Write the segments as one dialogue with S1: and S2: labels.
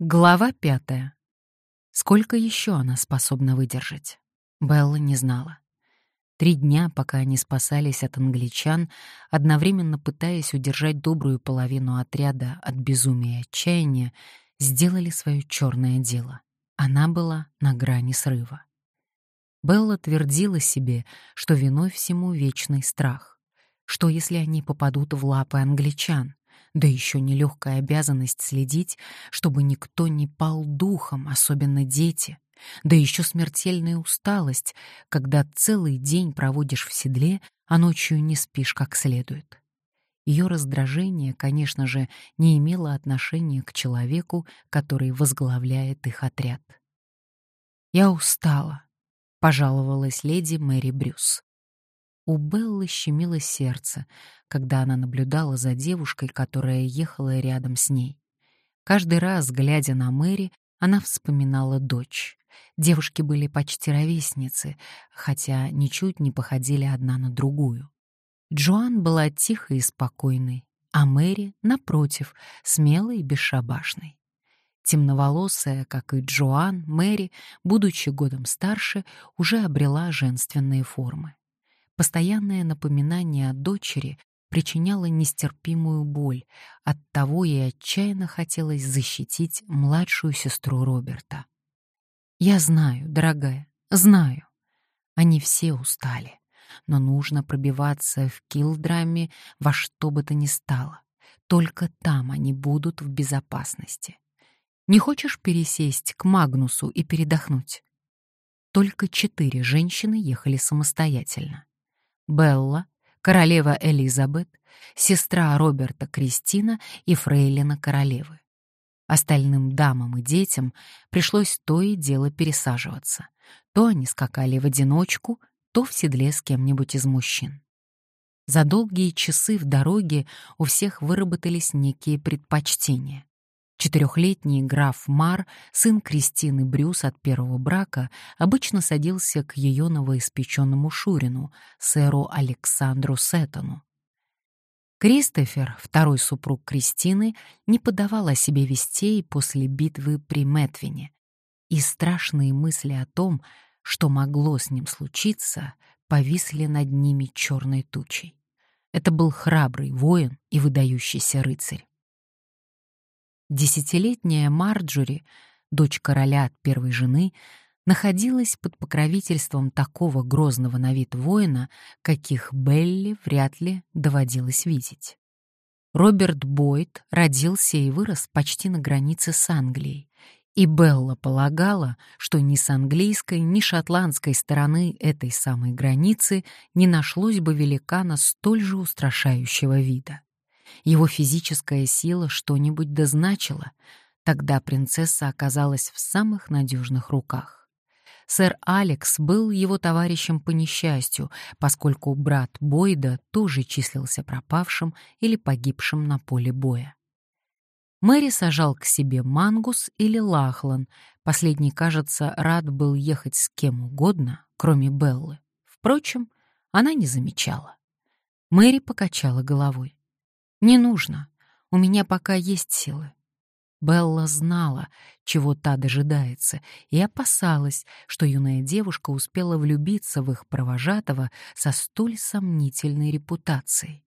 S1: Глава пятая. Сколько еще она способна выдержать? Белла не знала. Три дня, пока они спасались от англичан, одновременно пытаясь удержать добрую половину отряда от безумия и отчаяния, сделали свое черное дело. Она была на грани срыва. Белла твердила себе, что виной всему вечный страх. Что, если они попадут в лапы англичан? Да еще нелегкая обязанность следить, чтобы никто не пал духом, особенно дети. Да еще смертельная усталость, когда целый день проводишь в седле, а ночью не спишь как следует. Ее раздражение, конечно же, не имело отношения к человеку, который возглавляет их отряд. «Я устала», — пожаловалась леди Мэри Брюс. У Беллы щемило сердце, когда она наблюдала за девушкой, которая ехала рядом с ней. Каждый раз, глядя на Мэри, она вспоминала дочь. Девушки были почти ровесницы, хотя ничуть не походили одна на другую. Джоан была тихой и спокойной, а Мэри, напротив, смелой и бесшабашной. Темноволосая, как и Джоан, Мэри, будучи годом старше, уже обрела женственные формы. Постоянное напоминание о дочери причиняло нестерпимую боль, оттого ей отчаянно хотелось защитить младшую сестру Роберта. «Я знаю, дорогая, знаю. Они все устали, но нужно пробиваться в килдраме во что бы то ни стало. Только там они будут в безопасности. Не хочешь пересесть к Магнусу и передохнуть?» Только четыре женщины ехали самостоятельно. Белла, королева Элизабет, сестра Роберта Кристина и фрейлина королевы. Остальным дамам и детям пришлось то и дело пересаживаться. То они скакали в одиночку, то в седле с кем-нибудь из мужчин. За долгие часы в дороге у всех выработались некие предпочтения. Четырехлетний граф Мар, сын Кристины Брюс от первого брака, обычно садился к ее новоиспеченному Шурину, сэру Александру Сеттону. Кристофер, второй супруг Кристины, не подавал о себе вестей после битвы при Метвине, и страшные мысли о том, что могло с ним случиться, повисли над ними черной тучей. Это был храбрый воин и выдающийся рыцарь. Десятилетняя Марджори, дочь короля от первой жены, находилась под покровительством такого грозного на вид воина, каких Белли вряд ли доводилось видеть. Роберт Бойд родился и вырос почти на границе с Англией, и Белла полагала, что ни с английской, ни шотландской стороны этой самой границы не нашлось бы великана столь же устрашающего вида. Его физическая сила что-нибудь дозначила. Тогда принцесса оказалась в самых надежных руках. Сэр Алекс был его товарищем по несчастью, поскольку брат Бойда тоже числился пропавшим или погибшим на поле боя. Мэри сажал к себе Мангус или Лахлан. Последний, кажется, рад был ехать с кем угодно, кроме Беллы. Впрочем, она не замечала. Мэри покачала головой. «Не нужно. У меня пока есть силы». Белла знала, чего та дожидается, и опасалась, что юная девушка успела влюбиться в их провожатого со столь сомнительной репутацией.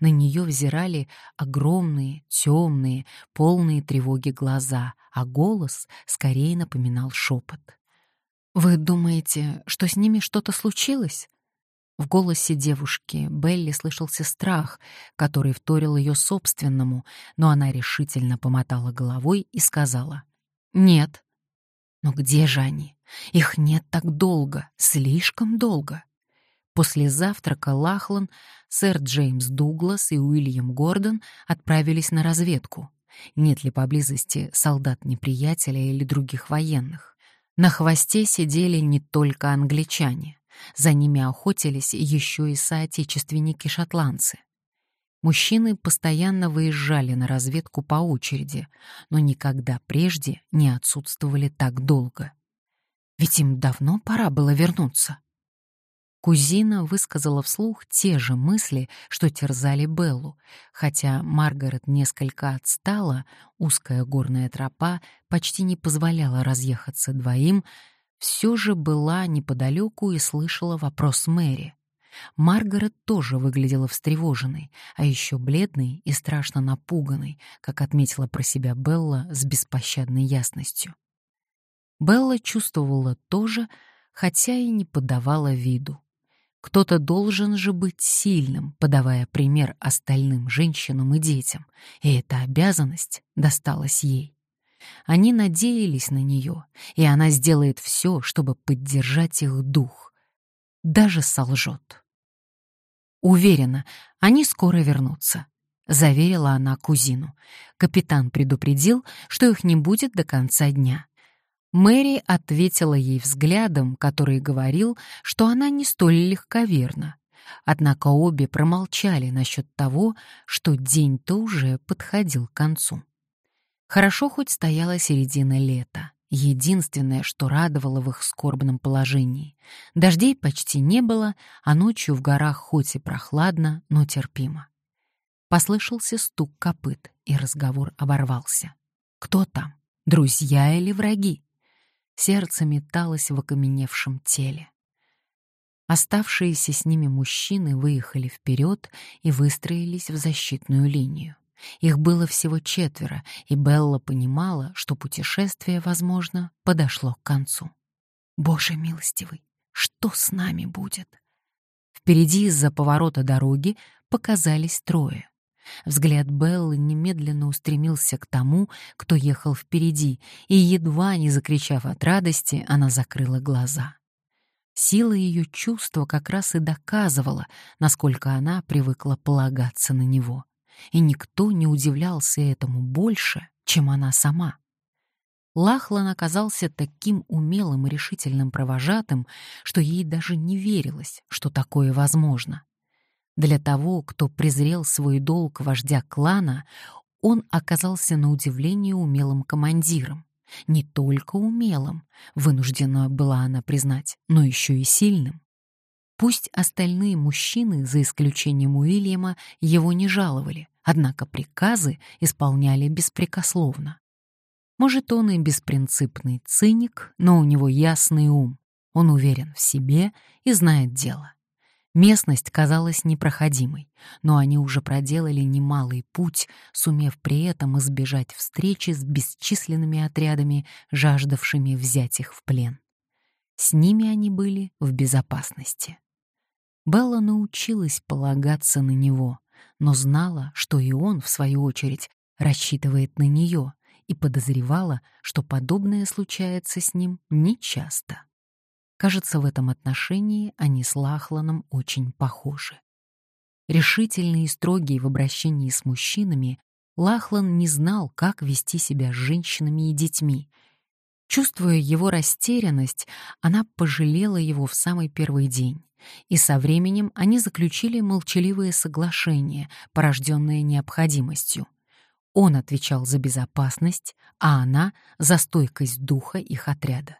S1: На нее взирали огромные, темные, полные тревоги глаза, а голос скорее напоминал шепот. «Вы думаете, что с ними что-то случилось?» В голосе девушки Белли слышался страх, который вторил ее собственному, но она решительно помотала головой и сказала «Нет». «Но где же они? Их нет так долго, слишком долго». После завтрака Лахлан, сэр Джеймс Дуглас и Уильям Гордон отправились на разведку. Нет ли поблизости солдат неприятеля или других военных? На хвосте сидели не только англичане. За ними охотились еще и соотечественники-шотландцы. Мужчины постоянно выезжали на разведку по очереди, но никогда прежде не отсутствовали так долго. Ведь им давно пора было вернуться. Кузина высказала вслух те же мысли, что терзали Беллу, хотя Маргарет несколько отстала, узкая горная тропа почти не позволяла разъехаться двоим, все же была неподалеку и слышала вопрос Мэри. Маргарет тоже выглядела встревоженной, а еще бледной и страшно напуганной, как отметила про себя Белла с беспощадной ясностью. Белла чувствовала тоже, хотя и не подавала виду. Кто-то должен же быть сильным, подавая пример остальным женщинам и детям, и эта обязанность досталась ей. Они надеялись на нее, и она сделает все, чтобы поддержать их дух. Даже солжет. Уверена, они скоро вернутся, заверила она кузину. Капитан предупредил, что их не будет до конца дня. Мэри ответила ей взглядом, который говорил, что она не столь легковерна. Однако обе промолчали насчет того, что день-то уже подходил к концу. Хорошо хоть стояла середина лета, единственное, что радовало в их скорбном положении. Дождей почти не было, а ночью в горах хоть и прохладно, но терпимо. Послышался стук копыт, и разговор оборвался. Кто там? Друзья или враги? Сердце металось в окаменевшем теле. Оставшиеся с ними мужчины выехали вперед и выстроились в защитную линию. Их было всего четверо, и Белла понимала, что путешествие, возможно, подошло к концу. «Боже милостивый, что с нами будет?» Впереди из-за поворота дороги показались трое. Взгляд Беллы немедленно устремился к тому, кто ехал впереди, и, едва не закричав от радости, она закрыла глаза. Сила ее чувства как раз и доказывала, насколько она привыкла полагаться на него. И никто не удивлялся этому больше, чем она сама. Лахлан оказался таким умелым и решительным провожатым, что ей даже не верилось, что такое возможно. Для того, кто презрел свой долг вождя клана, он оказался на удивление умелым командиром. Не только умелым, вынуждена была она признать, но еще и сильным. Пусть остальные мужчины, за исключением Уильяма, его не жаловали, однако приказы исполняли беспрекословно. Может, он и беспринципный циник, но у него ясный ум. Он уверен в себе и знает дело. Местность казалась непроходимой, но они уже проделали немалый путь, сумев при этом избежать встречи с бесчисленными отрядами, жаждавшими взять их в плен. С ними они были в безопасности. Белла научилась полагаться на него, но знала, что и он, в свою очередь, рассчитывает на нее, и подозревала, что подобное случается с ним нечасто. Кажется, в этом отношении они с Лахланом очень похожи. Решительный и строгий в обращении с мужчинами, Лахлан не знал, как вести себя с женщинами и детьми. Чувствуя его растерянность, она пожалела его в самый первый день, и со временем они заключили молчаливое соглашение, порожденное необходимостью. Он отвечал за безопасность, а она — за стойкость духа их отряда.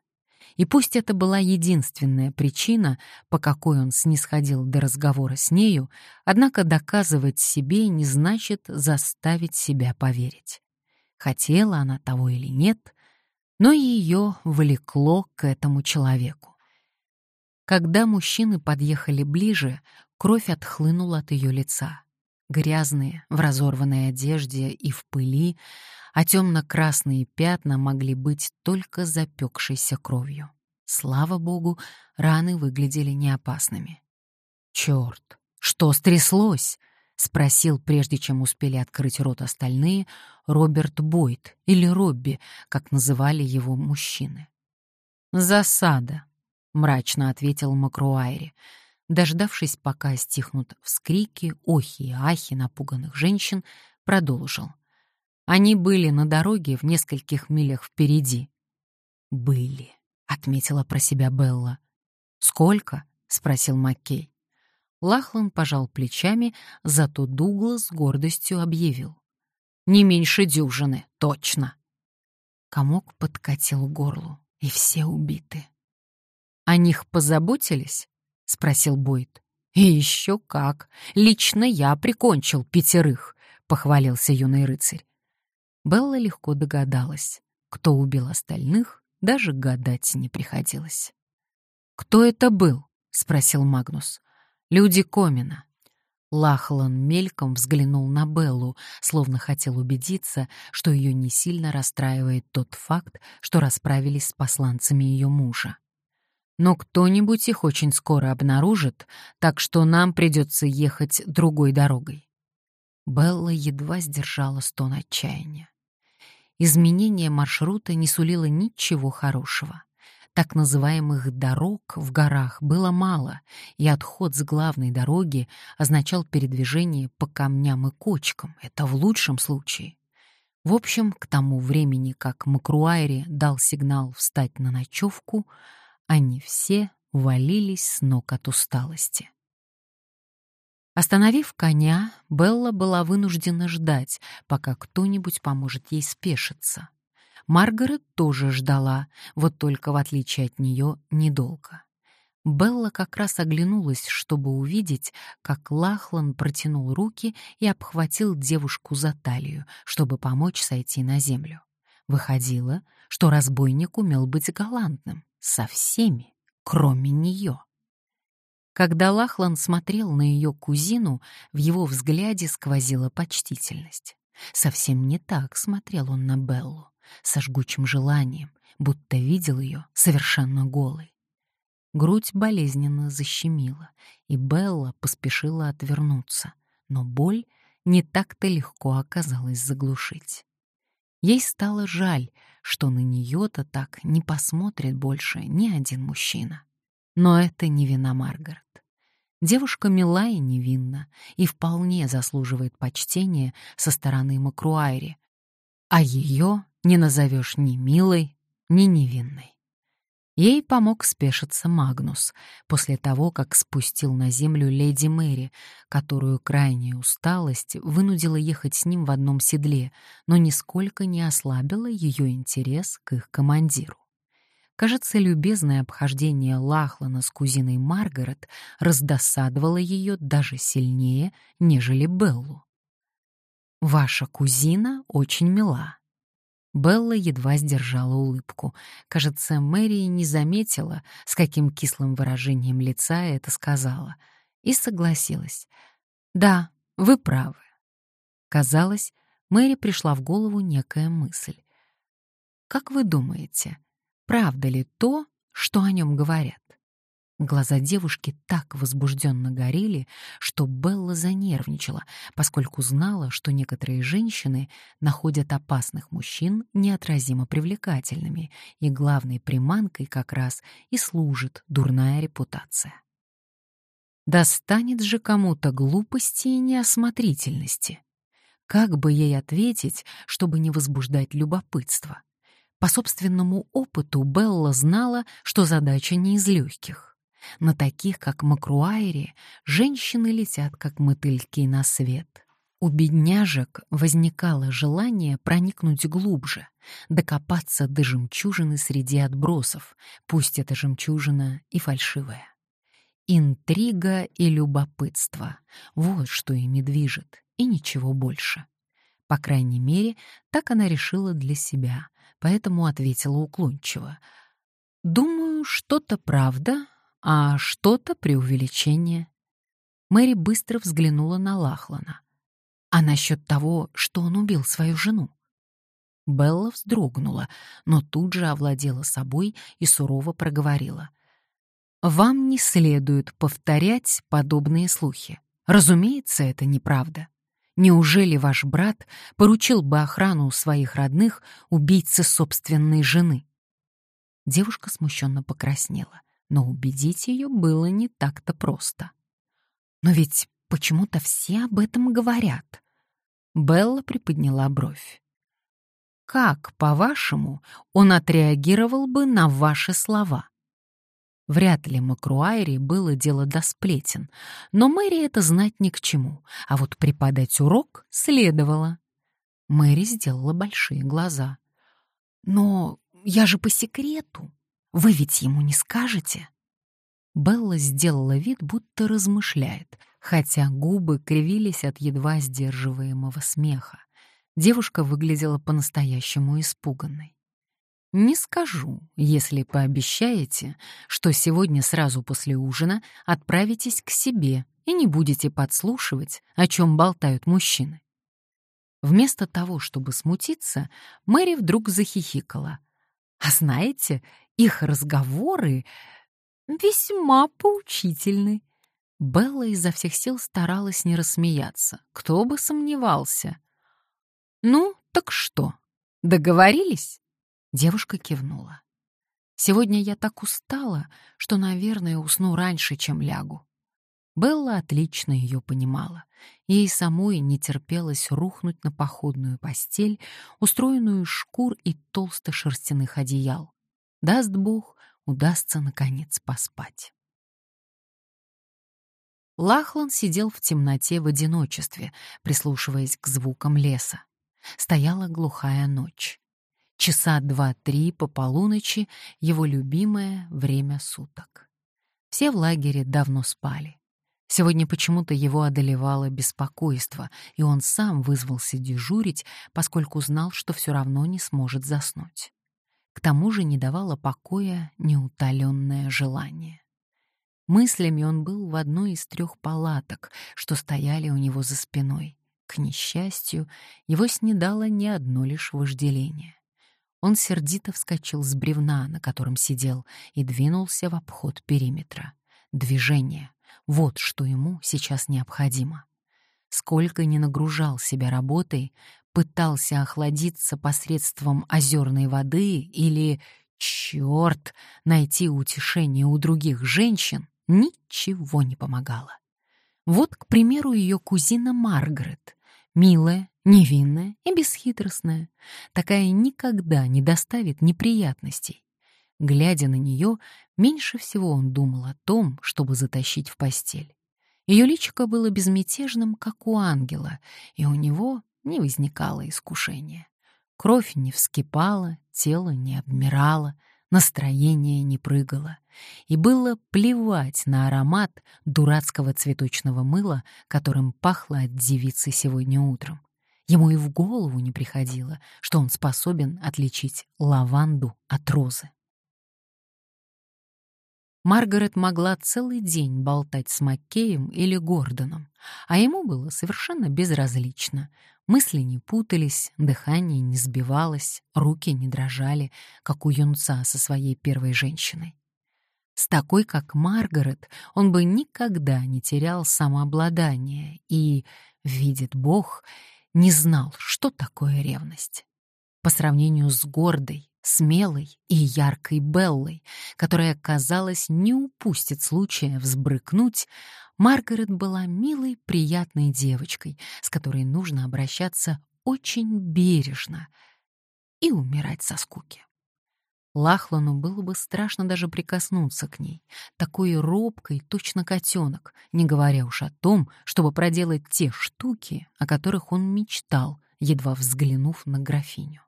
S1: И пусть это была единственная причина, по какой он снисходил до разговора с нею, однако доказывать себе не значит заставить себя поверить. Хотела она того или нет, но ее влекло к этому человеку. Когда мужчины подъехали ближе, кровь отхлынула от ее лица. Грязные, в разорванной одежде и в пыли, а темно-красные пятна могли быть только запекшейся кровью. Слава богу, раны выглядели неопасными. «Черт, что стряслось?» — спросил, прежде чем успели открыть рот остальные, Роберт Бойд или Робби, как называли его мужчины. «Засада», — мрачно ответил Макруайри, дождавшись, пока стихнут вскрики, охи и ахи напуганных женщин, продолжил. Они были на дороге в нескольких милях впереди. Были, отметила про себя Белла. Сколько? спросил Маккей. Лахлан пожал плечами, зато Дуглас с гордостью объявил. «Не меньше дюжины, точно!» Комок подкатил горлу, и все убиты. «О них позаботились?» — спросил Бойд. «И еще как! Лично я прикончил пятерых!» — похвалился юный рыцарь. Белла легко догадалась. Кто убил остальных, даже гадать не приходилось. «Кто это был?» — спросил Магнус. «Люди Комина». Лахлан мельком взглянул на Беллу, словно хотел убедиться, что ее не сильно расстраивает тот факт, что расправились с посланцами ее мужа. Но кто-нибудь их очень скоро обнаружит, так что нам придется ехать другой дорогой. Белла едва сдержала стон отчаяния. Изменение маршрута не сулило ничего хорошего. Так называемых «дорог» в горах было мало, и отход с главной дороги означал передвижение по камням и кочкам, это в лучшем случае. В общем, к тому времени, как Макруайри дал сигнал встать на ночевку, они все валились с ног от усталости. Остановив коня, Белла была вынуждена ждать, пока кто-нибудь поможет ей спешиться. Маргарет тоже ждала, вот только, в отличие от нее, недолго. Белла как раз оглянулась, чтобы увидеть, как Лахлан протянул руки и обхватил девушку за талию, чтобы помочь сойти на землю. Выходило, что разбойник умел быть галантным со всеми, кроме нее. Когда Лахлан смотрел на ее кузину, в его взгляде сквозила почтительность. Совсем не так смотрел он на Беллу, со жгучим желанием, будто видел ее совершенно голой. Грудь болезненно защемила, и Белла поспешила отвернуться, но боль не так-то легко оказалось заглушить. Ей стало жаль, что на нее-то так не посмотрит больше ни один мужчина. Но это не вина Маргарет. Девушка мила и невинна, и вполне заслуживает почтения со стороны Макруайри, а ее не назовешь ни милой, ни невинной. Ей помог спешиться Магнус после того, как спустил на землю леди Мэри, которую крайняя усталость вынудила ехать с ним в одном седле, но нисколько не ослабила ее интерес к их командиру. Кажется, любезное обхождение Лахлана с кузиной Маргарет раздосадовало ее даже сильнее, нежели Беллу. «Ваша кузина очень мила». Белла едва сдержала улыбку. Кажется, Мэри не заметила, с каким кислым выражением лица это сказала, и согласилась. «Да, вы правы». Казалось, Мэри пришла в голову некая мысль. «Как вы думаете, правда ли то, что о нем говорят. Глаза девушки так возбужденно горели, что Белла занервничала, поскольку знала, что некоторые женщины находят опасных мужчин неотразимо привлекательными, и главной приманкой как раз и служит дурная репутация. Достанет же кому-то глупости и неосмотрительности. Как бы ей ответить, чтобы не возбуждать любопытство? По собственному опыту Белла знала, что задача не из легких. На таких, как Макруайре, женщины летят, как мотыльки на свет. У бедняжек возникало желание проникнуть глубже, докопаться до жемчужины среди отбросов, пусть эта жемчужина и фальшивая. Интрига и любопытство — вот что ими движет, и ничего больше. По крайней мере, так она решила для себя, поэтому ответила уклончиво. «Думаю, что-то правда, а что-то преувеличение». Мэри быстро взглянула на Лахлана. «А насчет того, что он убил свою жену?» Белла вздрогнула, но тут же овладела собой и сурово проговорила. «Вам не следует повторять подобные слухи. Разумеется, это неправда. Неужели ваш брат поручил бы охрану своих родных убийце собственной жены? Девушка смущенно покраснела, но убедить ее было не так-то просто. Но ведь почему-то все об этом говорят. Белла приподняла бровь. Как, по-вашему, он отреагировал бы на ваши слова? Вряд ли Макруайри было дело до сплетен, но Мэри это знать ни к чему, а вот преподать урок следовало. Мэри сделала большие глаза. «Но я же по секрету. Вы ведь ему не скажете?» Белла сделала вид, будто размышляет, хотя губы кривились от едва сдерживаемого смеха. Девушка выглядела по-настоящему испуганной. «Не скажу, если пообещаете, что сегодня сразу после ужина отправитесь к себе и не будете подслушивать, о чем болтают мужчины». Вместо того, чтобы смутиться, Мэри вдруг захихикала. «А знаете, их разговоры весьма поучительны». Белла изо всех сил старалась не рассмеяться. Кто бы сомневался. «Ну, так что, договорились?» Девушка кивнула. «Сегодня я так устала, что, наверное, усну раньше, чем лягу». Белла отлично ее понимала. Ей самой не терпелось рухнуть на походную постель, устроенную из шкур и толстых шерстяных одеял. Даст Бог, удастся, наконец, поспать. Лахлан сидел в темноте в одиночестве, прислушиваясь к звукам леса. Стояла глухая ночь. Часа два-три по полуночи — его любимое время суток. Все в лагере давно спали. Сегодня почему-то его одолевало беспокойство, и он сам вызвался дежурить, поскольку знал, что все равно не сможет заснуть. К тому же не давало покоя неутоленное желание. Мыслями он был в одной из трех палаток, что стояли у него за спиной. К несчастью, его снедало не одно лишь вожделение. Он сердито вскочил с бревна, на котором сидел, и двинулся в обход периметра. Движение — вот что ему сейчас необходимо. Сколько ни нагружал себя работой, пытался охладиться посредством озерной воды или, черт, найти утешение у других женщин, ничего не помогало. Вот, к примеру, ее кузина Маргарет, милая, невинная и бесхитростная. Такая никогда не доставит неприятностей. Глядя на нее, меньше всего он думал о том, чтобы затащить в постель. Ее личико было безмятежным, как у ангела, и у него не возникало искушения. Кровь не вскипала, тело не обмирало, настроение не прыгало. И было плевать на аромат дурацкого цветочного мыла, которым пахло от девицы сегодня утром. Ему и в голову не приходило, что он способен отличить лаванду от розы. Маргарет могла целый день болтать с Маккеем или Гордоном, а ему было совершенно безразлично. Мысли не путались, дыхание не сбивалось, руки не дрожали, как у юнца со своей первой женщиной. С такой, как Маргарет, он бы никогда не терял самообладание и, видит Бог, не знал, что такое ревность. По сравнению с гордой, смелой и яркой Беллой, которая, казалось, не упустит случая взбрыкнуть, Маргарет была милой, приятной девочкой, с которой нужно обращаться очень бережно и умирать со скуки. Лахлану было бы страшно даже прикоснуться к ней, такой робкой, точно котенок, не говоря уж о том, чтобы проделать те штуки, о которых он мечтал, едва взглянув на графиню.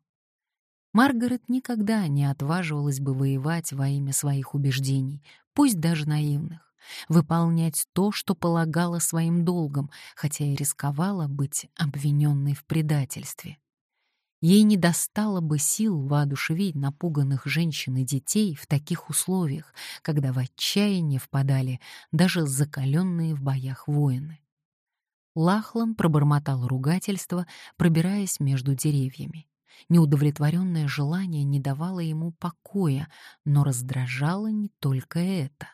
S1: Маргарет никогда не отваживалась бы воевать во имя своих убеждений, пусть даже наивных, выполнять то, что полагала своим долгом, хотя и рисковала быть обвиненной в предательстве. Ей не достало бы сил воодушевить напуганных женщин и детей в таких условиях, когда в отчаяние впадали даже закаленные в боях воины. Лахлан пробормотал ругательство, пробираясь между деревьями. Неудовлетворенное желание не давало ему покоя, но раздражало не только это.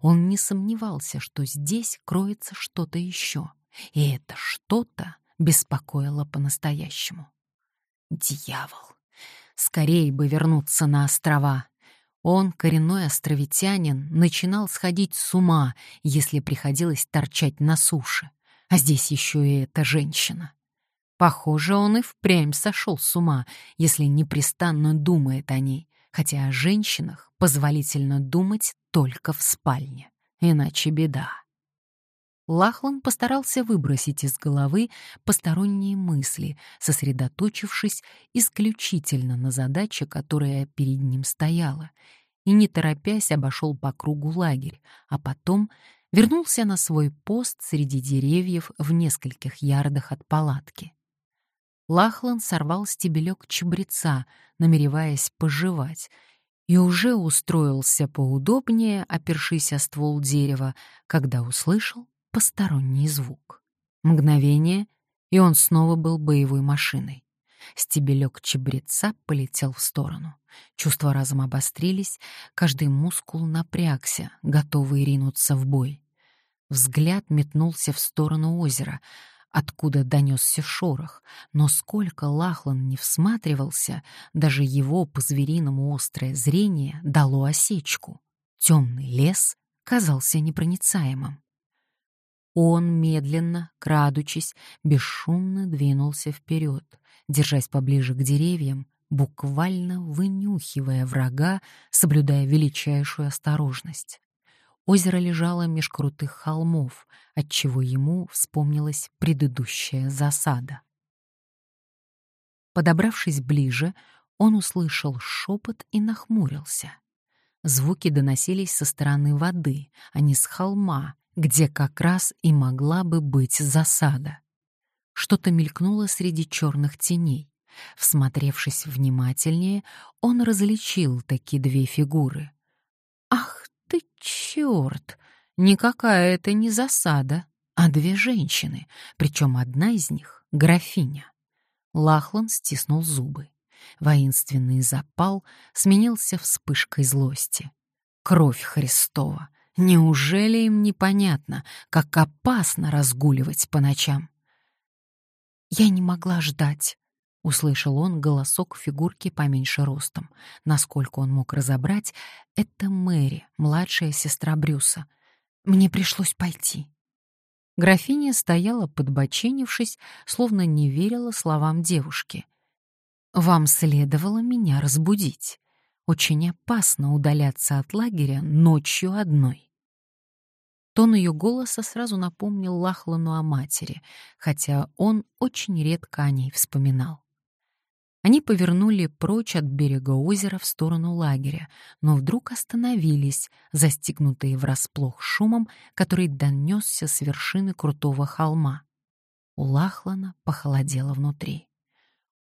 S1: Он не сомневался, что здесь кроется что-то еще, и это что-то беспокоило по-настоящему. Дьявол! Скорее бы вернуться на острова. Он, коренной островитянин, начинал сходить с ума, если приходилось торчать на суше. А здесь еще и эта женщина. Похоже, он и впрямь сошел с ума, если непрестанно думает о ней, хотя о женщинах позволительно думать только в спальне, иначе беда. Лахлан постарался выбросить из головы посторонние мысли, сосредоточившись исключительно на задаче, которая перед ним стояла, и, не торопясь, обошел по кругу лагерь, а потом вернулся на свой пост среди деревьев в нескольких ярдах от палатки. Лахлан сорвал стебелек чабреца, намереваясь пожевать, и уже устроился поудобнее, опершись о ствол дерева, когда услышал посторонний звук. Мгновение, и он снова был боевой машиной. Стебелек чебреца полетел в сторону. Чувства разом обострились, каждый мускул напрягся, готовый ринуться в бой. Взгляд метнулся в сторону озера, откуда донесся шорох, но сколько Лахлан не всматривался, даже его по-звериному острое зрение дало осечку. Темный лес казался непроницаемым. Он медленно, крадучись, бесшумно двинулся вперед, держась поближе к деревьям, буквально вынюхивая врага, соблюдая величайшую осторожность. Озеро лежало меж крутых холмов, отчего ему вспомнилась предыдущая засада. Подобравшись ближе, он услышал шепот и нахмурился. Звуки доносились со стороны воды, а не с холма, где как раз и могла бы быть засада. Что-то мелькнуло среди черных теней. Всмотревшись внимательнее, он различил такие две фигуры. «Ах ты черт! Никакая это не засада, а две женщины, причем одна из них — графиня». Лахлан стиснул зубы. Воинственный запал сменился вспышкой злости. Кровь Христова! Неужели им непонятно, как опасно разгуливать по ночам? «Я не могла ждать», — услышал он голосок фигурки поменьше ростом. Насколько он мог разобрать, это Мэри, младшая сестра Брюса. Мне пришлось пойти. Графиня стояла, подбоченившись, словно не верила словам девушки. «Вам следовало меня разбудить. Очень опасно удаляться от лагеря ночью одной». Тон ее голоса сразу напомнил Лахлану о матери, хотя он очень редко о ней вспоминал. Они повернули прочь от берега озера в сторону лагеря, но вдруг остановились, застигнутые врасплох шумом, который донесся с вершины крутого холма. У Лахлана похолодело внутри.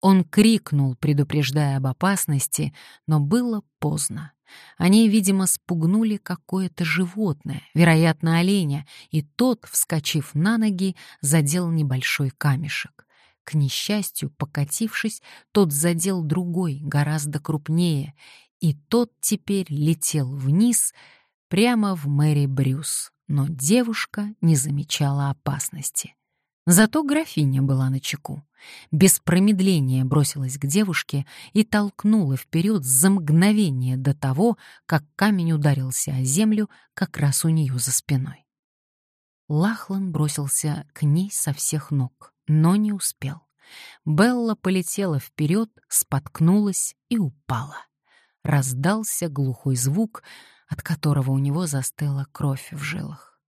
S1: Он крикнул, предупреждая об опасности, но было поздно. Они, видимо, спугнули какое-то животное, вероятно, оленя, и тот, вскочив на ноги, задел небольшой камешек. К несчастью, покатившись, тот задел другой, гораздо крупнее, и тот теперь летел вниз, прямо в Мэри Брюс, но девушка не замечала опасности. Зато графиня была на чеку. Без промедления бросилась к девушке и толкнула вперед за мгновение до того, как камень ударился о землю как раз у нее за спиной. Лахлан бросился к ней со всех ног, но не успел. Белла полетела вперед, споткнулась и упала. Раздался глухой звук, от которого у него застыла кровь в жилах.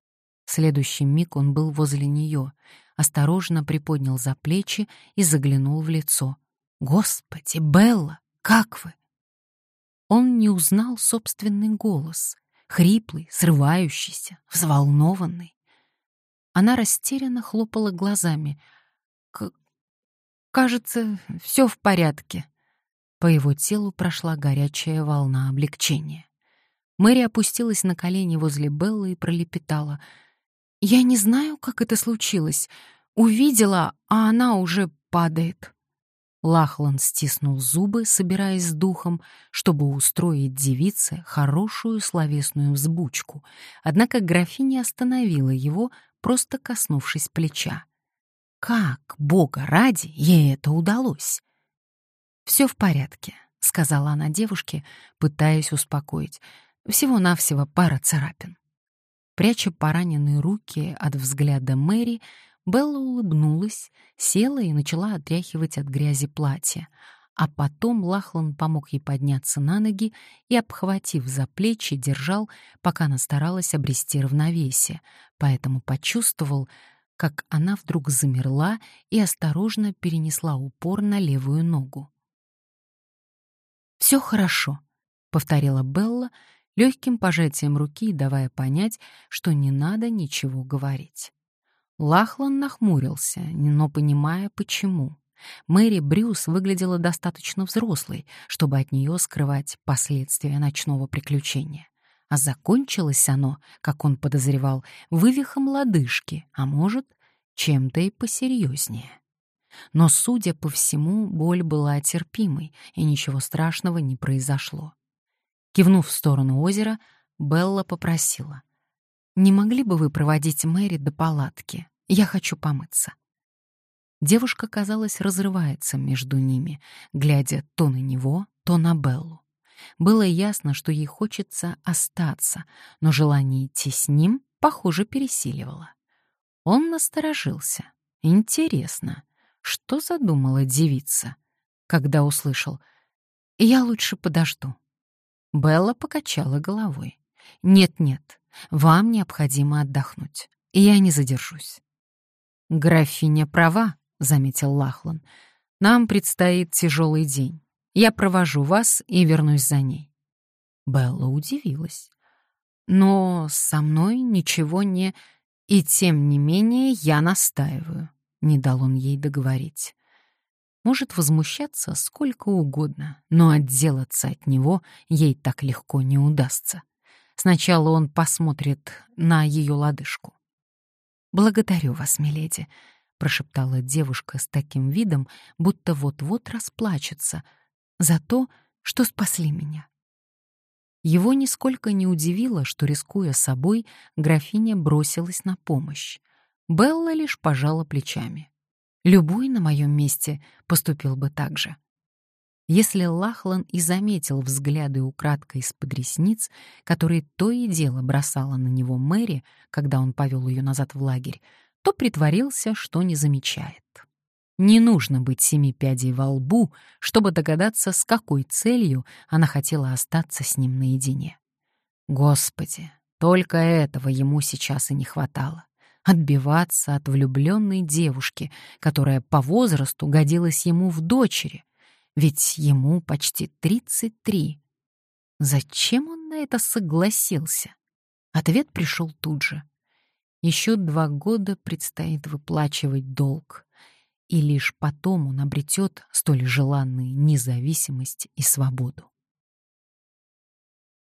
S1: В следующий миг он был возле нее — осторожно приподнял за плечи и заглянул в лицо. «Господи, Белла, как вы?» Он не узнал собственный голос, хриплый, срывающийся, взволнованный. Она растерянно хлопала глазами. «Кажется, все в порядке». По его телу прошла горячая волна облегчения. Мэри опустилась на колени возле Беллы и пролепетала — я не знаю, как это случилось. Увидела, а она уже падает. Лахлан стиснул зубы, собираясь с духом, чтобы устроить девице хорошую словесную взбучку. Однако графиня остановила его, просто коснувшись плеча. Как, бога ради, ей это удалось? «Все в порядке», — сказала она девушке, пытаясь успокоить. «Всего-навсего пара царапин». Пряча пораненные руки от взгляда Мэри, Белла улыбнулась, села и начала отряхивать от грязи платье, а потом Лахлан помог ей подняться на ноги и, обхватив за плечи, держал, пока она старалась обрести равновесие, поэтому почувствовал, как она вдруг замерла и осторожно перенесла упор на левую ногу. «Все хорошо», — повторила Белла, легким пожатием руки давая понять, что не надо ничего говорить. Лахлан нахмурился, но понимая, почему. Мэри Брюс выглядела достаточно взрослой, чтобы от нее скрывать последствия ночного приключения. А закончилось оно, как он подозревал, вывихом лодыжки, а может, чем-то и посерьезнее. Но, судя по всему, боль была терпимой, и ничего страшного не произошло. Кивнув в сторону озера, Белла попросила. «Не могли бы вы проводить Мэри до палатки? Я хочу помыться». Девушка, казалось, разрывается между ними, глядя то на него, то на Беллу. Было ясно, что ей хочется остаться, но желание идти с ним, похоже, пересиливало. Он насторожился. Интересно, что задумала девица, когда услышал «Я лучше подожду». Белла покачала головой. «Нет-нет, вам необходимо отдохнуть, я не задержусь». «Графиня права», — заметил Лахлан. «Нам предстоит тяжелый день. Я провожу вас и вернусь за ней». Белла удивилась. «Но со мной ничего не...» «И тем не менее я настаиваю», — не дал он ей договорить. Может возмущаться сколько угодно, но отделаться от него ей так легко не удастся. Сначала он посмотрит на ее лодыжку. «Благодарю вас, миледи», — прошептала девушка с таким видом, будто вот-вот расплачется, за то, что спасли меня. Его нисколько не удивило, что, рискуя собой, графиня бросилась на помощь. Белла лишь пожала плечами. Любой на моем месте поступил бы так же. Если Лахлан и заметил взгляды украдкой из-под ресниц, которые то и дело бросала на него Мэри, когда он повел ее назад в лагерь, то притворился, что не замечает. Не нужно быть семи пядей во лбу, чтобы догадаться, с какой целью она хотела остаться с ним наедине. Господи, только этого ему сейчас и не хватало отбиваться от влюбленной девушки, которая по возрасту годилась ему в дочери, ведь ему почти 33. Зачем он на это согласился? Ответ пришел тут же. Еще два года предстоит выплачивать долг, и лишь потом он обретет столь желанные независимость и свободу.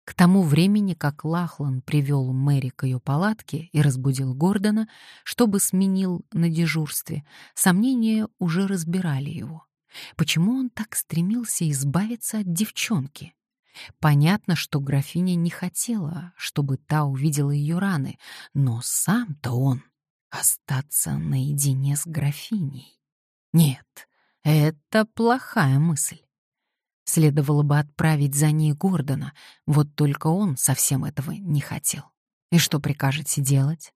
S1: К тому времени, как Лахлан привел Мэри к ее палатке и разбудил Гордона, чтобы сменил на дежурстве, сомнения уже разбирали его. Почему он так стремился избавиться от девчонки? Понятно, что графиня не хотела, чтобы та увидела ее раны, но сам-то он остаться наедине с графиней. Нет, это плохая мысль. Следовало бы отправить за ней Гордона, вот только он совсем этого не хотел. И что прикажете делать?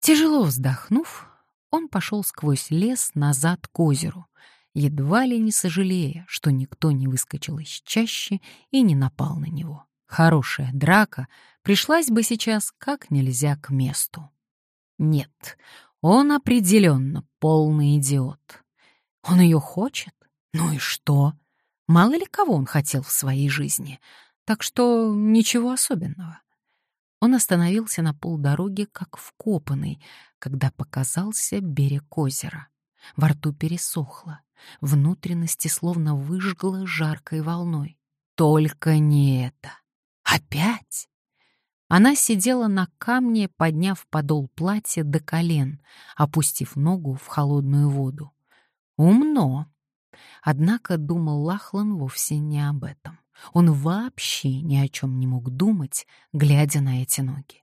S1: Тяжело вздохнув, он пошел сквозь лес назад к озеру, едва ли не сожалея, что никто не выскочил из чащи и не напал на него. Хорошая драка пришлась бы сейчас как нельзя к месту. Нет, он определенно полный идиот. Он ее хочет? Ну и что? Мало ли кого он хотел в своей жизни, так что ничего особенного. Он остановился на полдороги, как вкопанный, когда показался берег озера. Во рту пересохло, внутренности словно выжгло жаркой волной. Только не это. Опять? Она сидела на камне, подняв подол платья до колен, опустив ногу в холодную воду. Умно. Однако думал Лахлан вовсе не об этом. Он вообще ни о чем не мог думать, глядя на эти ноги.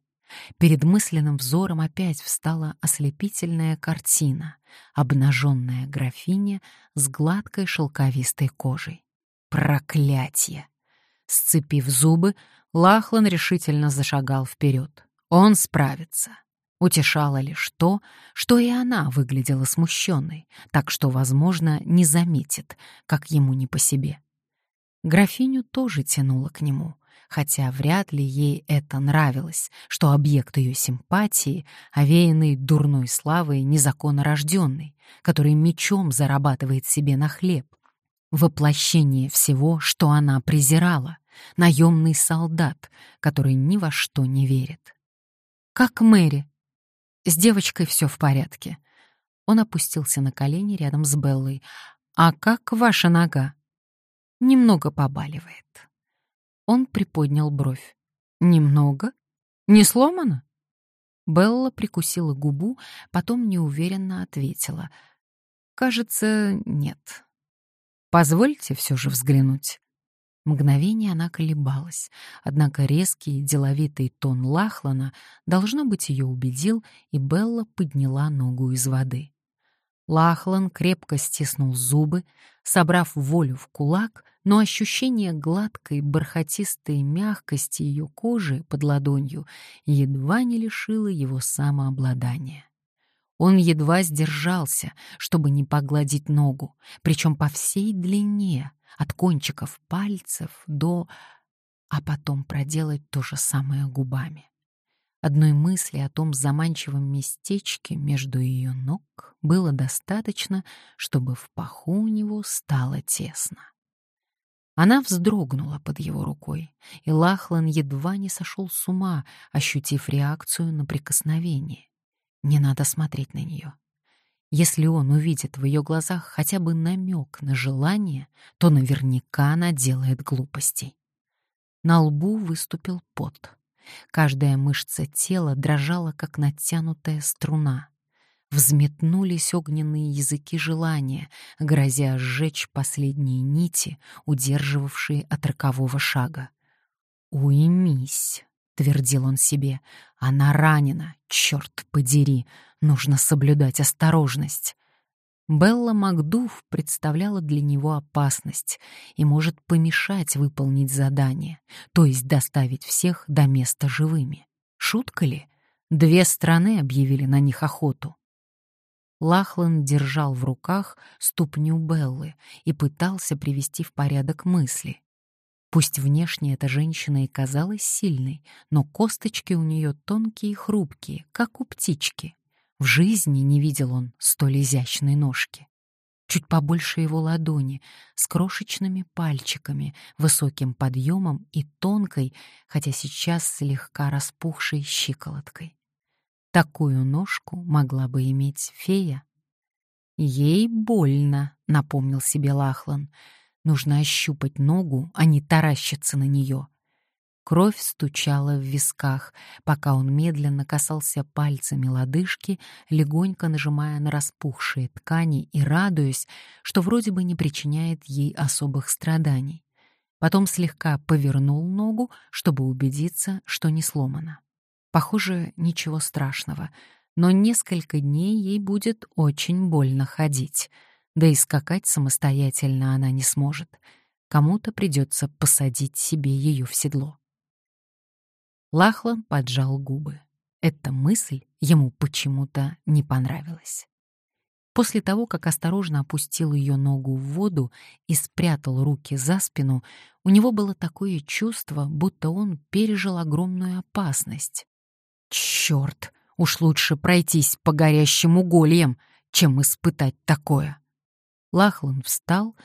S1: Перед мысленным взором опять встала ослепительная картина, обнаженная графиня с гладкой шелковистой кожей. Проклятье! Сцепив зубы, Лахлан решительно зашагал вперед. Он справится. Утешало лишь то, что и она выглядела смущенной, так что, возможно, не заметит, как ему не по себе. Графиню тоже тянуло к нему, хотя вряд ли ей это нравилось, что объект ее симпатии, овеянный дурной славой незаконно рожденный, который мечом зарабатывает себе на хлеб, Воплощение всего, что она презирала. Наемный солдат, который ни во что не верит. «Как Мэри?» «С девочкой все в порядке». Он опустился на колени рядом с Беллой. «А как ваша нога?» «Немного побаливает». Он приподнял бровь. «Немного? Не сломано?» Белла прикусила губу, потом неуверенно ответила. «Кажется, нет. Позвольте все же взглянуть». Мгновение она колебалась, однако резкий деловитый тон Лахлана, должно быть, ее убедил, и Белла подняла ногу из воды. Лахлан крепко стиснул зубы, собрав волю в кулак, но ощущение гладкой, бархатистой мягкости ее кожи под ладонью едва не лишило его самообладания. Он едва сдержался, чтобы не погладить ногу, причем по всей длине, от кончиков пальцев до... а потом проделать то же самое губами. Одной мысли о том заманчивом местечке между ее ног было достаточно, чтобы в паху у него стало тесно. Она вздрогнула под его рукой, и Лахлан едва не сошел с ума, ощутив реакцию на прикосновение. Не надо смотреть на нее. Если он увидит в ее глазах хотя бы намек на желание, то наверняка она делает глупостей. На лбу выступил пот. Каждая мышца тела дрожала, как натянутая струна. Взметнулись огненные языки желания, грозя сжечь последние нити, удерживавшие от рокового шага. «Уймись», — твердил он себе, — «она ранена, черт подери, нужно соблюдать осторожность». Белла Макдув представляла для него опасность и может помешать выполнить задание, то есть доставить всех до места живыми. Шутка ли? Две страны объявили на них охоту. Лахлан держал в руках ступню Беллы и пытался привести в порядок мысли. Пусть внешне эта женщина и казалась сильной, но косточки у нее тонкие и хрупкие, как у птички. В жизни не видел он столь изящной ножки. Чуть побольше его ладони, с крошечными пальчиками, высоким подъемом и тонкой, хотя сейчас слегка распухшей щиколоткой. Такую ножку могла бы иметь фея. «Ей больно», — напомнил себе Лахлан. «Нужно ощупать ногу, а не таращиться на нее. Кровь стучала в висках, пока он медленно касался пальцами лодыжки, легонько нажимая на распухшие ткани и радуясь, что вроде бы не причиняет ей особых страданий. Потом слегка повернул ногу, чтобы убедиться, что не сломана. Похоже, ничего страшного, но несколько дней ей будет очень больно ходить, да и скакать самостоятельно она не сможет. Кому-то придется посадить себе ее в седло. Лахлан поджал губы. Эта мысль ему почему-то не понравилась. После того, как осторожно опустил ее ногу в воду и спрятал руки за спину, у него было такое чувство, будто он пережил огромную опасность. Черт, уж лучше пройтись по горящим угольям, чем испытать такое. Лахлан встал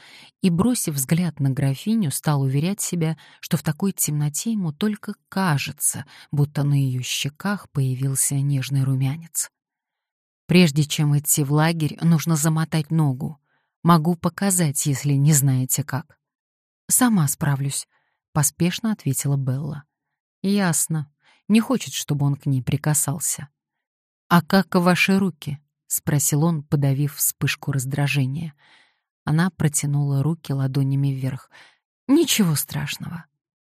S1: и, бросив взгляд на графиню, стал уверять себя, что в такой темноте ему только кажется, будто на ее щеках появился нежный румянец. Прежде чем идти в лагерь, нужно замотать ногу. Могу показать, если не знаете как. Сама справлюсь, поспешно ответила Белла. Ясно. Не хочет, чтобы он к ней прикасался. А как ваши руки? — спросил он, подавив вспышку раздражения. Она протянула руки ладонями вверх. «Ничего страшного».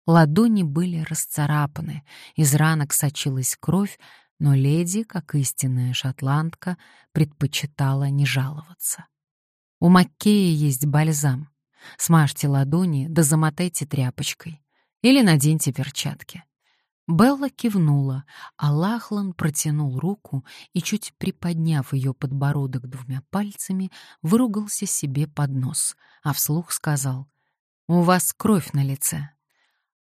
S1: Ладони были расцарапаны, из ранок сочилась кровь, но леди, как истинная шотландка, предпочитала не жаловаться. «У Маккея есть бальзам. Смажьте ладони да замотайте тряпочкой. Или наденьте перчатки. Белла кивнула, а Лахлан протянул руку и, чуть приподняв ее подбородок двумя пальцами, выругался себе под нос, а вслух сказал «У вас кровь на лице».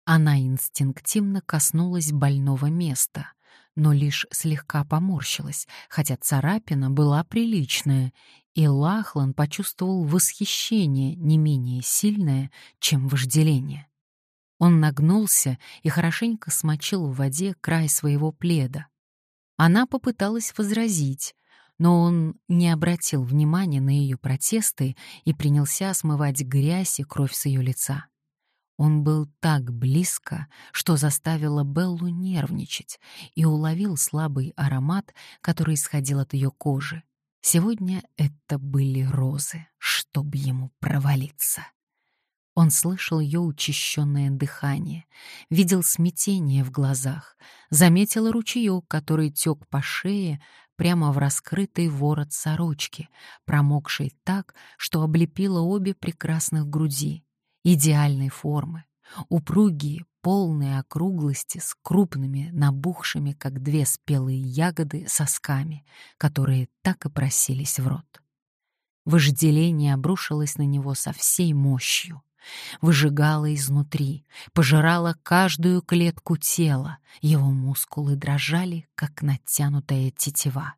S1: Она инстинктивно коснулась больного места, но лишь слегка поморщилась, хотя царапина была приличная, и Лахлан почувствовал восхищение не менее сильное, чем вожделение. Он нагнулся и хорошенько смочил в воде край своего пледа. Она попыталась возразить, но он не обратил внимания на ее протесты и принялся смывать грязь и кровь с ее лица. Он был так близко, что заставило Беллу нервничать, и уловил слабый аромат, который исходил от ее кожи. Сегодня это были розы, чтобы ему провалиться. Он слышал ее учащенное дыхание, видел смятение в глазах, заметил ручеек, который тек по шее прямо в раскрытый ворот сорочки, промокшей так, что облепила обе прекрасных груди, идеальной формы, упругие, полные округлости с крупными, набухшими, как две спелые ягоды, сосками, которые так и просились в рот. Вожделение обрушилось на него со всей мощью выжигала изнутри, пожирала каждую клетку тела, его мускулы дрожали, как натянутая тетива.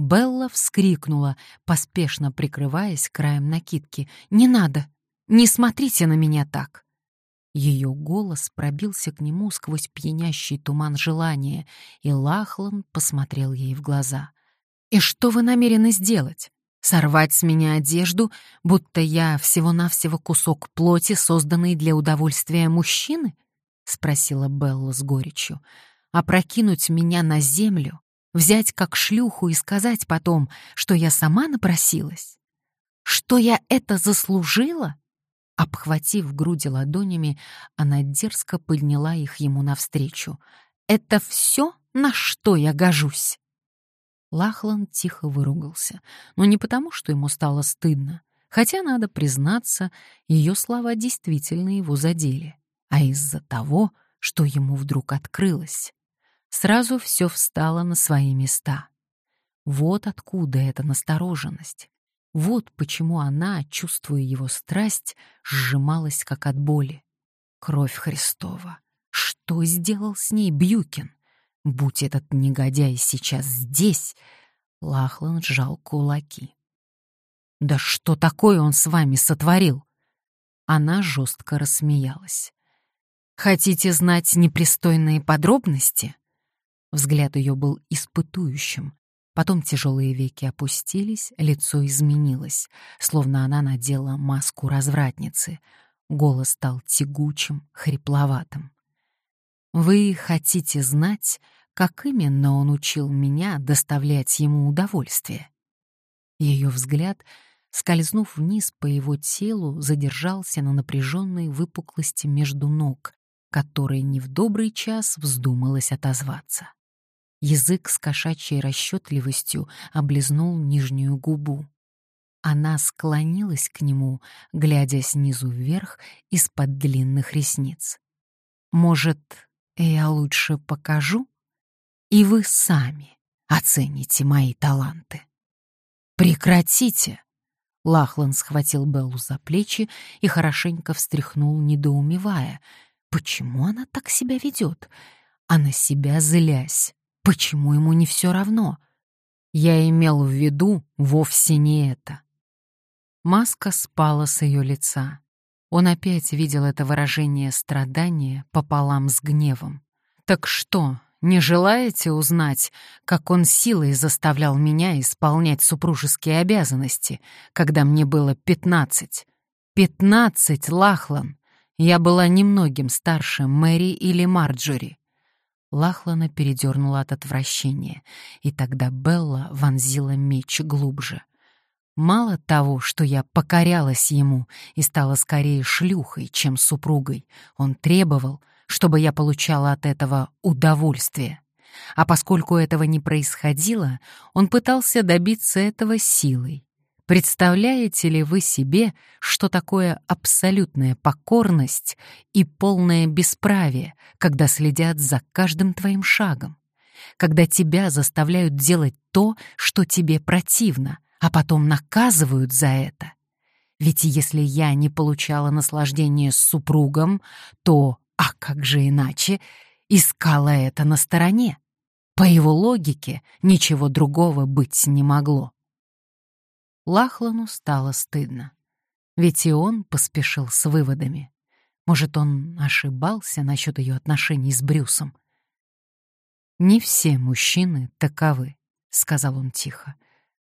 S1: Белла вскрикнула, поспешно прикрываясь краем накидки. «Не надо! Не смотрите на меня так!» Ее голос пробился к нему сквозь пьянящий туман желания, и Лахлан посмотрел ей в глаза. «И что вы намерены сделать? Сорвать с меня одежду, будто я всего-навсего кусок плоти, созданный для удовольствия мужчины? спросила Белла с горечью. Опрокинуть меня на землю, взять как шлюху и сказать потом, что я сама напросилась? Что я это заслужила? Обхватив груди ладонями, она дерзко подняла их ему навстречу. «Это все, на что я гожусь?» Лахлан тихо выругался, но не потому, что ему стало стыдно, хотя, надо признаться, ее слова действительно его задели, а из-за того, что ему вдруг открылось. Сразу все встало на свои места. Вот откуда эта настороженность. Вот почему она, чувствуя его страсть, сжималась как от боли. Кровь Христова. Что сделал с ней Бьюкин? Будь этот негодяй сейчас здесь, Лахлан сжал кулаки. Да что такое он с вами сотворил? Она жестко рассмеялась. Хотите знать непристойные подробности? Взгляд ее был испытующим. Потом тяжелые веки опустились, лицо изменилось, словно она надела маску развратницы. Голос стал тягучим, хрипловатым. Вы хотите знать, как именно он учил меня доставлять ему удовольствие? Ее взгляд, скользнув вниз по его телу, задержался на напряженной выпуклости между ног, которой не в добрый час вздумалось отозваться. Язык с кошачьей расчетливостью облизнул нижнюю губу. Она склонилась к нему, глядя снизу вверх из-под длинных ресниц. Может, я лучше покажу, и вы сами оцените мои таланты. Прекратите! Лахлан схватил Беллу за плечи и хорошенько встряхнул, недоумевая. Почему она так себя ведет? А на себя злясь. Почему ему не все равно? Я имел в виду вовсе не это. Маска спала с ее лица. Он опять видел это выражение страдания пополам с гневом. «Так что, не желаете узнать, как он силой заставлял меня исполнять супружеские обязанности, когда мне было пятнадцать? Пятнадцать, Лахлан! Я была немногим старше Мэри или Марджори». Лахлана передернула от отвращения, и тогда Белла вонзила меч глубже. Мало того, что я покорялась ему и стала скорее шлюхой, чем супругой, он требовал, чтобы я получала от этого удовольствие. А поскольку этого не происходило, он пытался добиться этого силой. Представляете ли вы себе, что такое абсолютная покорность и полное бесправие, когда следят за каждым твоим шагом? Когда тебя заставляют делать то, что тебе противно — а потом наказывают за это. Ведь если я не получала наслаждения с супругом, то, а как же иначе, искала это на стороне. По его логике ничего другого быть не могло. Лахлану стало стыдно. Ведь и он поспешил с выводами. Может, он ошибался насчет ее отношений с Брюсом. «Не все мужчины таковы», — сказал он тихо.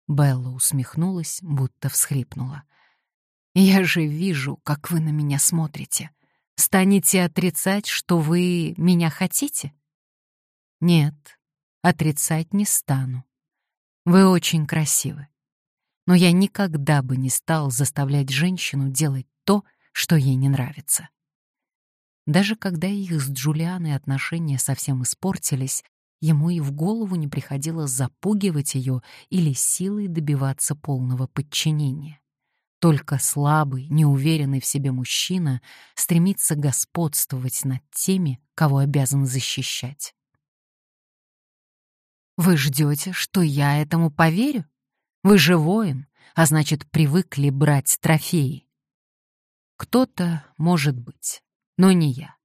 S1: Белла усмехнулась, будто всхлипнула. «Я же вижу, как вы на меня смотрите. Станете отрицать, что вы меня хотите?» «Нет, отрицать не стану. Вы очень красивы. Но я никогда бы не стал заставлять женщину делать то, что ей не нравится». Даже когда их с Джулианой отношения совсем испортились, ему и в голову не приходило запугивать ее или силой добиваться полного подчинения. Только слабый, неуверенный в себе мужчина стремится господствовать над теми, кого обязан защищать. «Вы ждете, что я этому поверю? Вы же воин, а значит, привыкли брать трофеи». Кто-то, может быть, но не я.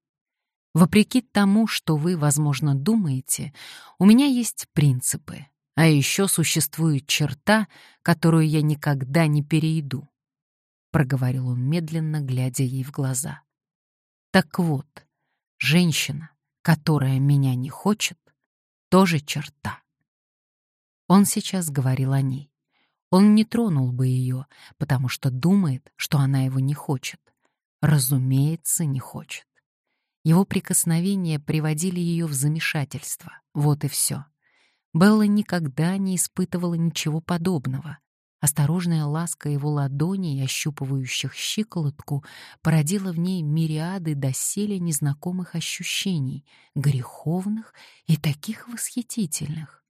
S1: Вопреки тому, что вы, возможно, думаете, у меня есть принципы, а еще существует черта, которую я никогда не перейду. Проговорил он медленно, глядя ей в глаза. Так вот, женщина, которая меня не хочет, тоже черта. Он сейчас говорил о ней. Он не тронул бы ее, потому что думает, что она его не хочет. Разумеется, не хочет. Его прикосновения приводили ее в замешательство. Вот и все. Белла никогда не испытывала ничего подобного. Осторожная ласка его ладоней, ощупывающих щиколотку, породила в ней мириады доселе незнакомых ощущений, греховных и таких восхитительных.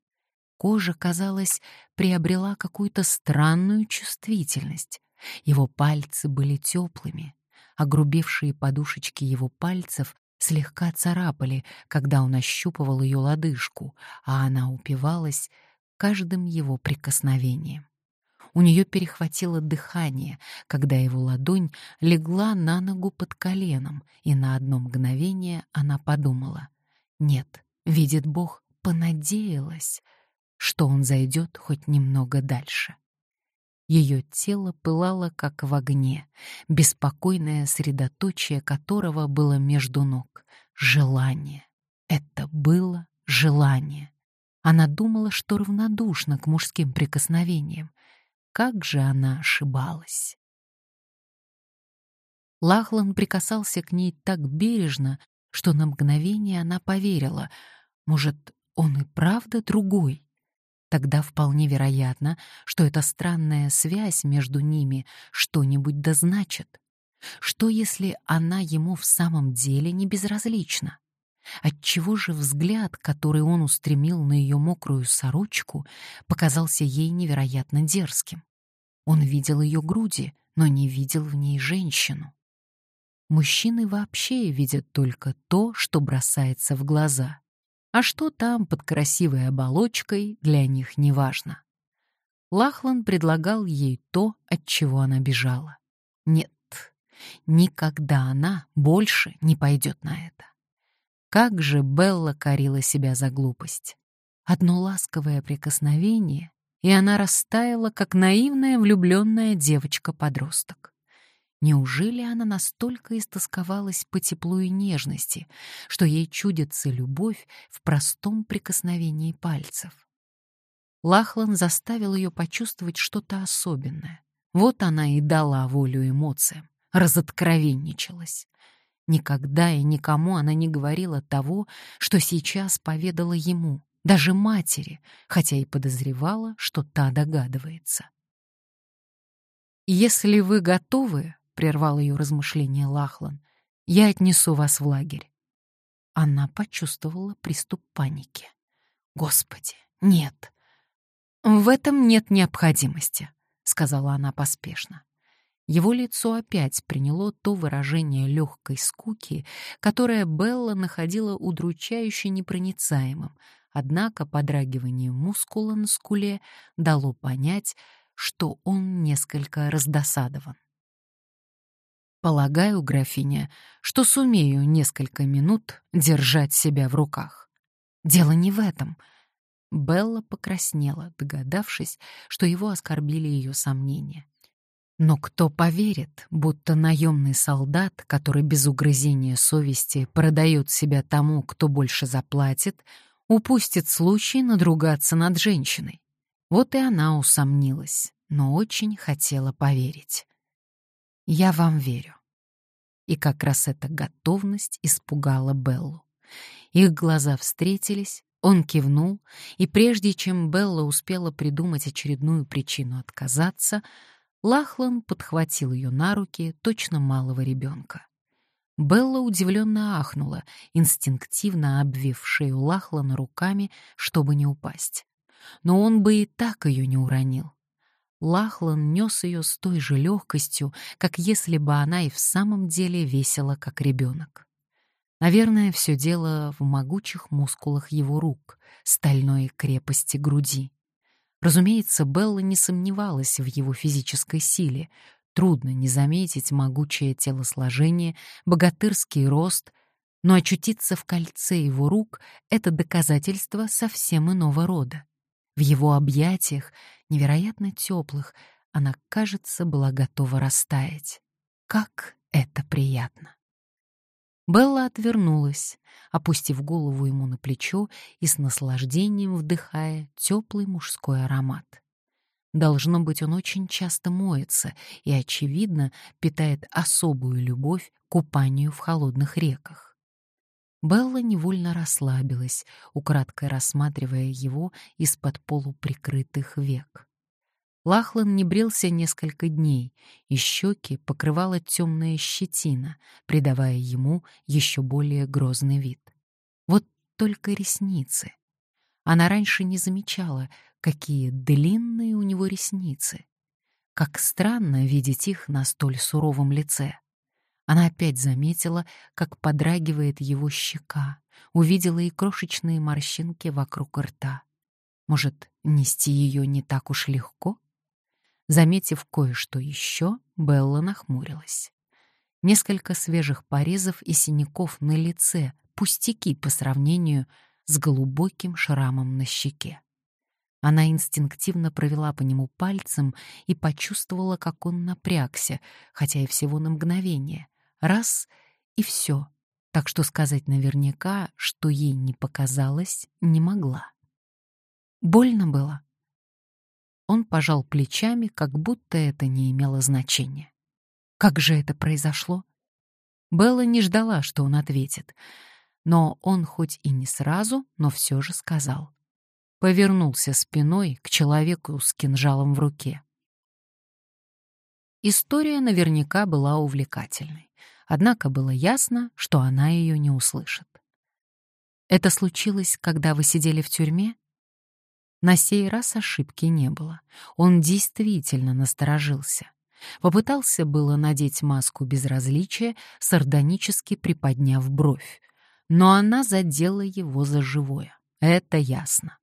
S1: Кожа, казалось, приобрела какую-то странную чувствительность. Его пальцы были теплыми, огрубевшие подушечки его пальцев слегка царапали, когда он ощупывал ее лодыжку, а она упивалась каждым его прикосновением. У нее перехватило дыхание, когда его ладонь легла на ногу под коленом, и на одно мгновение она подумала. Нет, видит Бог, понадеялась, что он зайдет хоть немного дальше. Ее тело пылало, как в огне, беспокойное средоточие которого было между ног. Желание. Это было желание. Она думала, что равнодушна к мужским прикосновениям. Как же она ошибалась. Лахлан прикасался к ней так бережно, что на мгновение она поверила. Может, он и правда другой? Тогда вполне вероятно, что эта странная связь между ними что-нибудь дозначит. Что если она ему в самом деле не безразлична? Отчего же взгляд, который он устремил на ее мокрую сорочку, показался ей невероятно дерзким? Он видел ее груди, но не видел в ней женщину. Мужчины вообще видят только то, что бросается в глаза. А что там под красивой оболочкой, для них не важно. Лахлан предлагал ей то, от чего она бежала. Нет, никогда она больше не пойдет на это. Как же Белла корила себя за глупость. Одно ласковое прикосновение, и она растаяла, как наивная влюбленная девочка-подросток. Неужели она настолько истосковалась по теплу и нежности, что ей чудится любовь в простом прикосновении пальцев? Лахлан заставил ее почувствовать что-то особенное. Вот она и дала волю эмоциям, разоткровенничалась. Никогда и никому она не говорила того, что сейчас поведала ему, даже матери, хотя и подозревала, что та догадывается. «Если вы готовы, — прервал ее размышление Лахлан, — «я отнесу вас в лагерь». Она почувствовала приступ паники. «Господи, нет!» «В этом нет необходимости», — сказала она поспешно. Его лицо опять приняло то выражение легкой скуки, которое Белла находила удручающе непроницаемым, однако подрагивание мускула на скуле дало понять, что он несколько раздосадован. Полагаю, графиня, что сумею несколько минут держать себя в руках. Дело не в этом. Белла покраснела, догадавшись, что его оскорбили ее сомнения. Но кто поверит, будто наемный солдат, который без угрызения совести продает себя тому, кто больше заплатит, упустит случай надругаться над женщиной? Вот и она усомнилась, но очень хотела поверить. «Я вам верю». И как раз эта готовность испугала Беллу. Их глаза встретились, он кивнул, и прежде чем Белла успела придумать очередную причину отказаться, Лахлан подхватил ее на руки, точно малого ребенка. Белла удивленно ахнула, инстинктивно обвив шею Лахлана руками, чтобы не упасть. Но он бы и так ее не уронил. Лахлан нес ее с той же легкостью, как если бы она и в самом деле весила, как ребенок. Наверное, все дело в могучих мускулах его рук, стальной крепости груди. Разумеется, Белла не сомневалась в его физической силе. Трудно не заметить могучее телосложение, богатырский рост, но очутиться в кольце его рук — это доказательство совсем иного рода. В его объятиях, невероятно теплых, она, кажется, была готова растаять. Как это приятно! Белла отвернулась, опустив голову ему на плечо и с наслаждением вдыхая теплый мужской аромат. Должно быть, он очень часто моется и, очевидно, питает особую любовь к купанию в холодных реках. Белла невольно расслабилась, украдкой рассматривая его из-под полуприкрытых век. Лахлан не брился несколько дней, и щеки покрывала темная щетина, придавая ему еще более грозный вид. Вот только ресницы. Она раньше не замечала, какие длинные у него ресницы. Как странно видеть их на столь суровом лице. Она опять заметила, как подрагивает его щека, увидела и крошечные морщинки вокруг рта. Может, нести ее не так уж легко? Заметив кое-что еще, Белла нахмурилась. Несколько свежих порезов и синяков на лице, пустяки по сравнению с глубоким шрамом на щеке. Она инстинктивно провела по нему пальцем и почувствовала, как он напрягся, хотя и всего на мгновение. Раз — и все. Так что сказать наверняка, что ей не показалось, не могла. Больно было. Он пожал плечами, как будто это не имело значения. Как же это произошло? Белла не ждала, что он ответит, но он хоть и не сразу, но все же сказал. Повернулся спиной к человеку с кинжалом в руке. История наверняка была увлекательной, однако было ясно, что она ее не услышит. «Это случилось, когда вы сидели в тюрьме?» На сей раз ошибки не было. Он действительно насторожился. Попытался было надеть маску безразличия, сардонически приподняв бровь. Но она задела его за живое. Это ясно.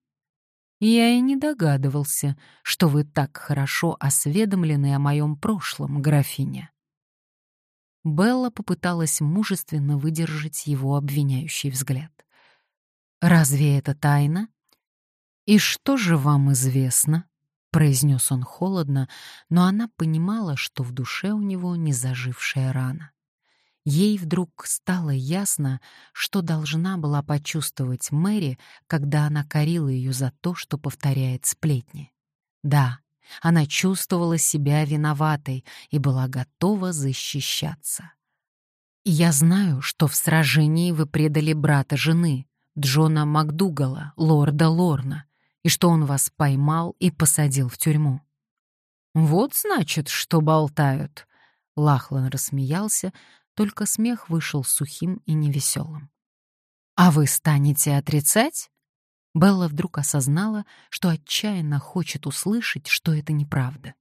S1: Я и не догадывался, что вы так хорошо осведомлены о моем прошлом, графиня. Белла попыталась мужественно выдержать его обвиняющий взгляд. «Разве это тайна?» «И что же вам известно?» — произнес он холодно, но она понимала, что в душе у него незажившая рана. Ей вдруг стало ясно, что должна была почувствовать Мэри, когда она корила ее за то, что повторяет сплетни. Да, она чувствовала себя виноватой и была готова защищаться. «Я знаю, что в сражении вы предали брата жены, Джона Макдугала, лорда Лорна, и что он вас поймал и посадил в тюрьму. «Вот, значит, что болтают!» Лахлан рассмеялся, только смех вышел сухим и невеселым. «А вы станете отрицать?» Белла вдруг осознала, что отчаянно хочет услышать, что это неправда.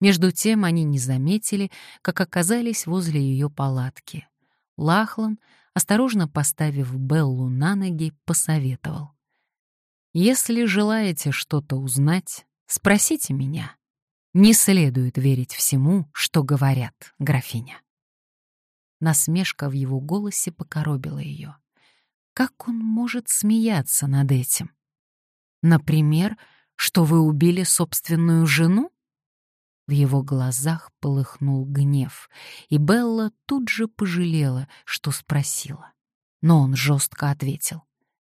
S1: Между тем они не заметили, как оказались возле ее палатки. Лахлан, осторожно поставив Беллу на ноги, посоветовал. Если желаете что-то узнать, спросите меня. Не следует верить всему, что говорят, графиня. Насмешка в его голосе покоробила ее. Как он может смеяться над этим? Например, что вы убили собственную жену? В его глазах полыхнул гнев, и Белла тут же пожалела, что спросила. Но он жестко ответил.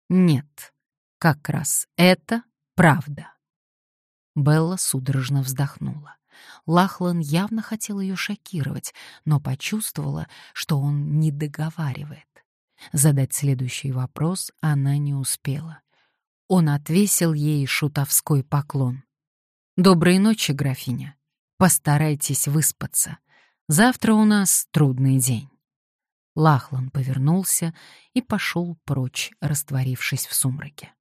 S1: «Нет, как раз это правда». Белла судорожно вздохнула. Лахлан явно хотел ее шокировать, но почувствовала, что он не договаривает. Задать следующий вопрос она не успела. Он отвесил ей шутовской поклон. «Доброй ночи, графиня. Постарайтесь выспаться. Завтра у нас трудный день». Лахлан повернулся и пошел прочь, растворившись в сумраке.